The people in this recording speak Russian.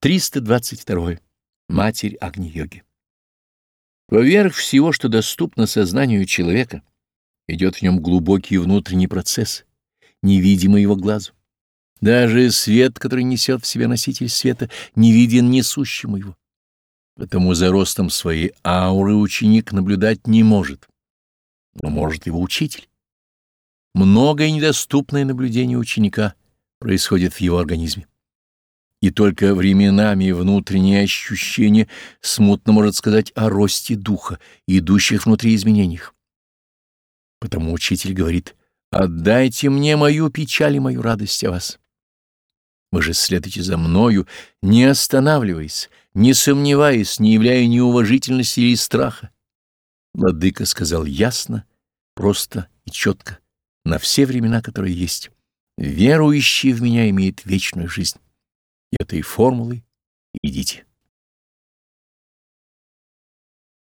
322. Матерь Агни-йоги. Поверх всего, что доступно сознанию человека, идет в нем глубокий внутренний процесс, невидимый его глазу. Даже свет, который несет в себе носитель света, не виден несущему его. Потому за ростом своей ауры ученик наблюдать не может, но может его учитель. Многое недоступное наблюдению ученика происходит в его организме и только временами внутреннее ощущение смутно может сказать о росте духа, идущих внутри изменениях. Потому учитель говорит, «Отдайте мне мою печаль и мою радость о вас». Вы же следуйте за мною, не останавливаясь, не сомневаясь, не являя неуважительности или страха. Владыка сказал ясно, просто и четко, на все времена, которые есть. Верующий в меня имеет вечную жизнь этой формулой идите.